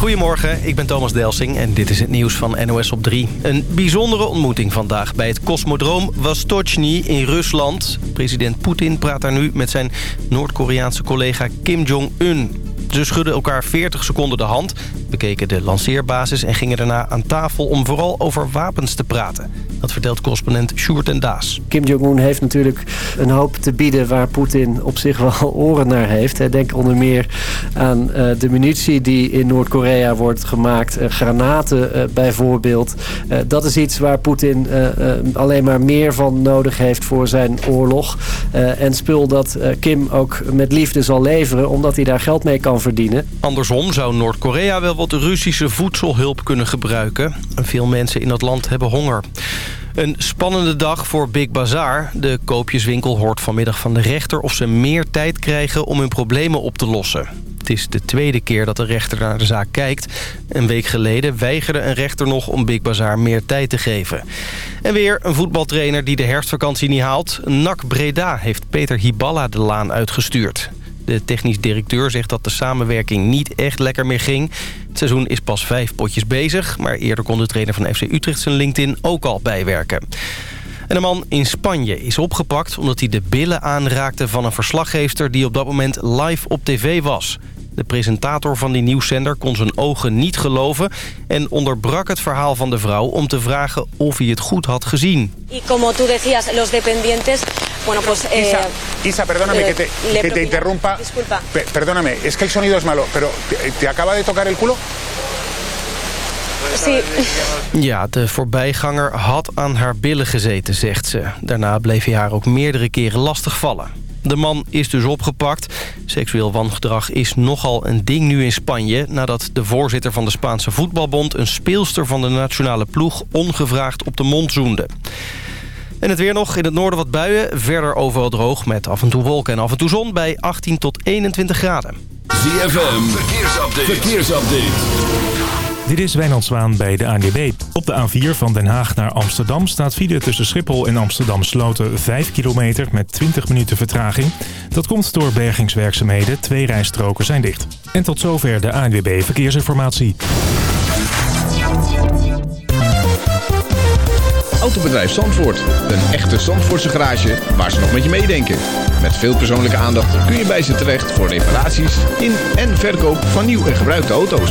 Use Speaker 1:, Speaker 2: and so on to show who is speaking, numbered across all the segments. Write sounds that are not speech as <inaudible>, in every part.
Speaker 1: Goedemorgen, ik ben Thomas Delsing en dit is het nieuws van NOS op 3. Een bijzondere ontmoeting vandaag bij het Cosmodroom Vostochny in Rusland. President Poetin praat daar nu met zijn Noord-Koreaanse collega Kim Jong-un. Ze schudden elkaar 40 seconden de hand, bekeken de lanceerbasis... en gingen daarna aan tafel om vooral over wapens te praten. Dat vertelt correspondent Sjoerd en Daas.
Speaker 2: Kim Jong-un heeft natuurlijk een hoop te bieden... waar Poetin op zich wel <laughs> oren naar heeft. Denk onder meer aan uh, de munitie die in Noord-Korea wordt gemaakt. Uh, granaten uh, bijvoorbeeld. dat is iets waar Poetin alleen maar meer van nodig heeft voor zijn oorlog. en spul dat Kim ook met liefde zal leveren... omdat hij daar geld mee kan verdienen.
Speaker 1: Andersom zou Noord-Korea wel wat Russische voedselhulp kunnen gebruiken. Veel mensen in dat land hebben honger. Een spannende dag voor Big Bazaar. De koopjeswinkel hoort vanmiddag van de rechter of ze meer tijd krijgen om hun problemen op te lossen. Het is de tweede keer dat de rechter naar de zaak kijkt. Een week geleden weigerde een rechter nog om Big Bazaar meer tijd te geven. En weer een voetbaltrainer die de herfstvakantie niet haalt. NAC Breda heeft Peter Hiballa de laan uitgestuurd. De technisch directeur zegt dat de samenwerking niet echt lekker meer ging. Het seizoen is pas vijf potjes bezig... maar eerder kon de trainer van FC Utrecht zijn LinkedIn ook al bijwerken. En een man in Spanje is opgepakt omdat hij de billen aanraakte van een verslaggeefster... die op dat moment live op tv was. De presentator van die nieuwszender kon zijn ogen niet geloven... en onderbrak het verhaal van de vrouw om te vragen of hij het goed had gezien.
Speaker 3: Y como tú decías, los dependientes... Bueno, pues, eh,
Speaker 4: Isa, Isa, perdóname que te,
Speaker 3: le
Speaker 4: que te interrumpa.
Speaker 3: Disculpa.
Speaker 4: Perdóname, es que el sonido es malo, pero ¿te, te acaba de tocar el culo?
Speaker 3: Sí.
Speaker 1: Ja, de voorbijganger had aan haar billen gezeten, zegt ze. Daarna bleef hij haar ook meerdere keren lastigvallen. De man is dus opgepakt. Seksueel wangedrag is nogal een ding nu in Spanje... nadat de voorzitter van de Spaanse voetbalbond... een speelster van de nationale ploeg ongevraagd op de mond zoende. En het weer nog. In het noorden wat buien. Verder overal droog met af en toe wolken en af en toe zon... bij 18 tot 21 graden.
Speaker 5: ZFM, verkeersupdate. verkeersupdate.
Speaker 6: Dit is Wijnand Zwaan bij de ANWB. Op de A4 van Den Haag naar Amsterdam staat file tussen Schiphol en Amsterdam Sloten 5 kilometer met 20 minuten vertraging. Dat komt door bergingswerkzaamheden. Twee rijstroken zijn dicht. En tot zover de ANWB Verkeersinformatie.
Speaker 7: Autobedrijf Zandvoort. Een echte Zandvoortse garage waar ze nog met je meedenken. Met veel persoonlijke aandacht kun je bij ze terecht voor reparaties in en verkoop van nieuw en gebruikte auto's.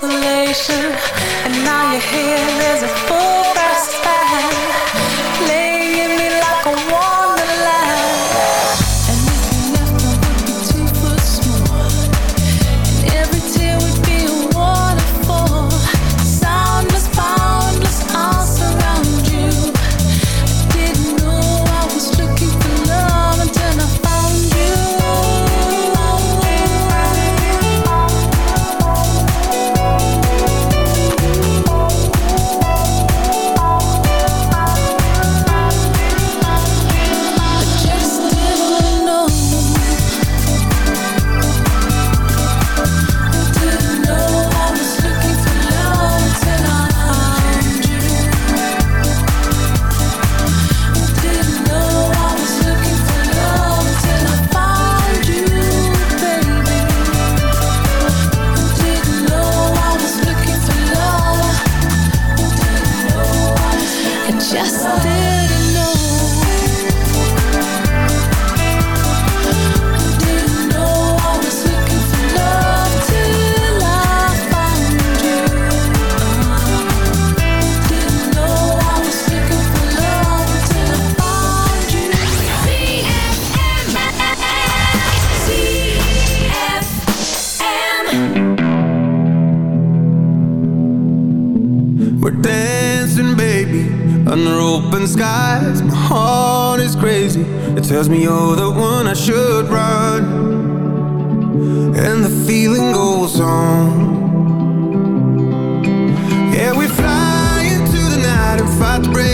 Speaker 8: desolation, and
Speaker 9: now you're here. There's a full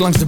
Speaker 10: Langs de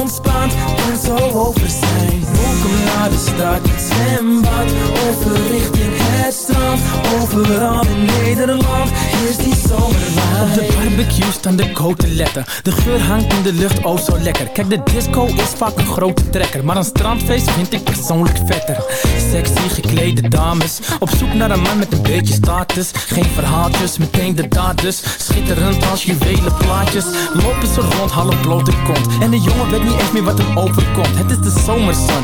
Speaker 10: ontspaant en zo overstijgt. Welkom naar de stad, zwembad Over richting het strand. Overal in Nederland is die Op de barbecue staan de koteletten De geur hangt in de lucht, oh zo lekker. Kijk de disco is vaak een grote trekker. Maar een strandfeest vind ik persoonlijk vetter. Sexy geklede dames Op zoek naar een man met een beetje status. Geen verhaaltjes, meteen de daders. Schitterend als juwelen plaatjes. Lopen ze rond, half blote kont. En de jongen weet niet eens meer wat hem overkomt. Het is de zomerzon,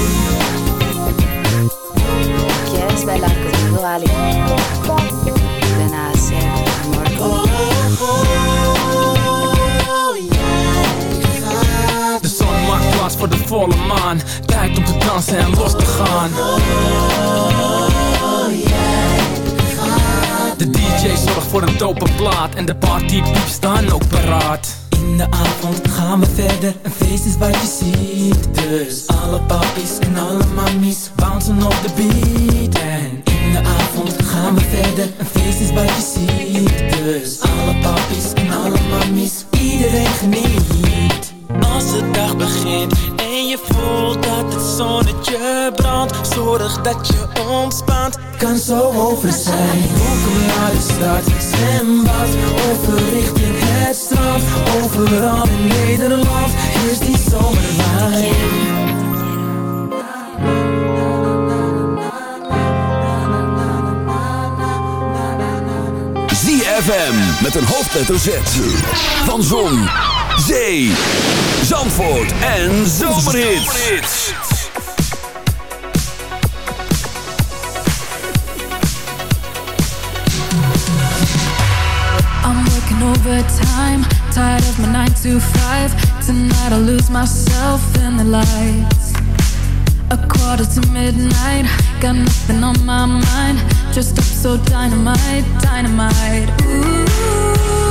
Speaker 11: amor
Speaker 10: De zon maakt plaats voor de volle maan. Tijd om te dansen en los te gaan. De DJ zorgt voor een dope plaat. En de partypieps staan ook paraat. In de avond gaan we verder, een feest is wat je ziet. Dus alle papies en alle mammies bouncen op de beat. En de avond gaan we verder, een feest is wat je ziet Dus alle papies en alle mammies, iedereen geniet. Als de dag begint en je voelt dat het zonnetje brandt Zorg dat je ontspant, kan zo over zijn. Welkom naar de stad, zwembad Over richting het strand. Overal in Nederland is die zomerwijn
Speaker 5: ZFM met een hoofdletter Z. Van Zon, Zee, Zandvoort en Zomerhits.
Speaker 12: I'm working overtime, tired of my 9 to 5 Tonight I'll lose myself in the lights A quarter to midnight, got nothing on my mind Dressed up so dynamite, dynamite. Ooh,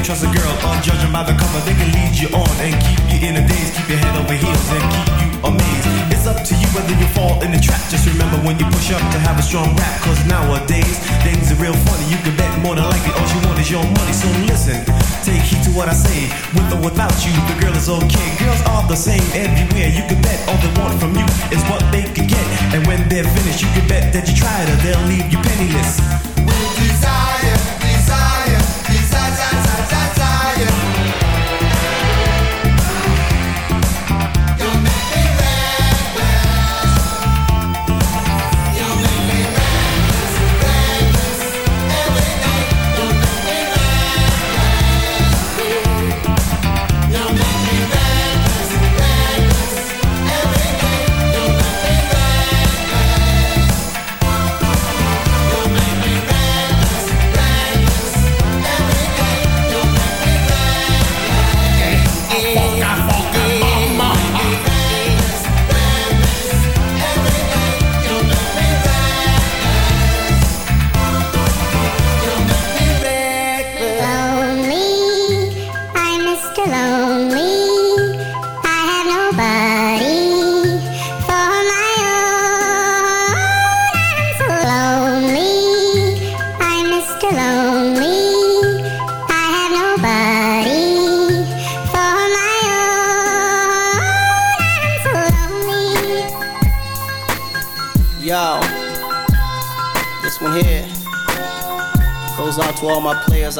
Speaker 13: Can't
Speaker 14: trust a girl unjudging by the cover. They can lead you on and keep you in a daze. Keep your head over heels and keep you amazed. It's up to you whether you fall in the trap. Just remember when you push up to have a strong rap. Cause nowadays, things are real funny. You can bet more than likely all you want is your money. So listen, take heed to what I say. With or without you, the girl is okay. Girls are the same everywhere. You can bet all they want from you is what they can get. And when they're finished, you can bet that you tried her. They'll leave you penniless.
Speaker 13: With desire,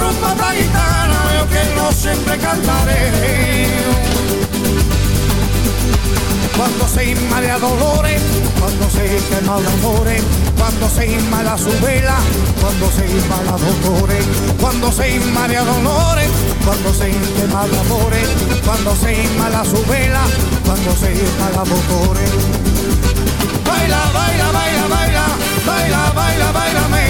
Speaker 15: Rumba esta gitana yo que no siempre cantaré. Cuando se inmala dolores, cuando se quema de amores, cuando se inmala su vela, cuando se inmala dolores, cuando se inmala dolores, cuando se quema de amores, cuando se inmala su vela, cuando se inmala dolores. Baila, baila, baila, baila, baila, baila, bailame, esta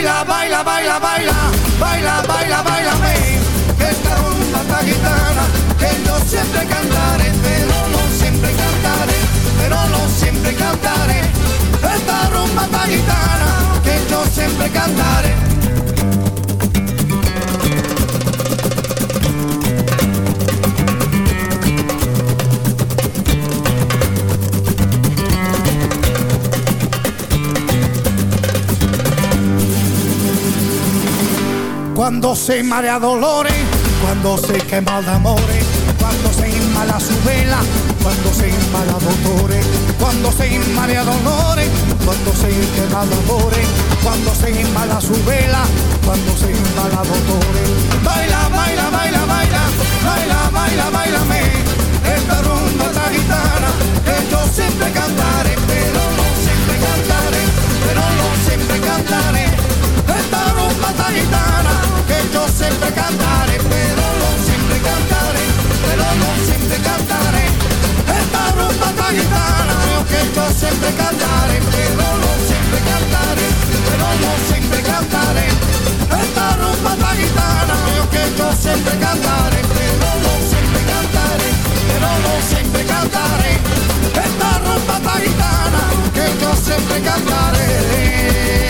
Speaker 15: Baila, baila, baila, baila, baila, baila, bailame. Esta rumba esta gitana que yo siempre cantaré, pero no siempre cantaré, pero no siempre cantaré. Esta rumba esta gitana que yo siempre cantaré. Cuando se marea dolores, cuando se quema de amores, cuando se inmala su vela, cuando se inmala dolores, cuando se inmala dolores, cuando se quema de amores, cuando se inmala su vela, cuando se inmala dolores. Baila, baila, baila, baila, baila, baila, bailame, esta rumba esta gitana, que yo siempre cantaré, pero no siempre cantaré, pero no siempre cantaré. Esta rumba esta gitana, siempre cantaré, pero no siempre cantaré, pero no siempre cantaré. Esta rumba esta gitana, yo siempre cantaré, pero no siempre cantaré, pero no siempre cantaré. Esta rumba esta gitana, yo siempre cantaré, pero no siempre cantaré, pero no siempre cantaré. Esta rumba esta gitana, yo siempre
Speaker 12: Been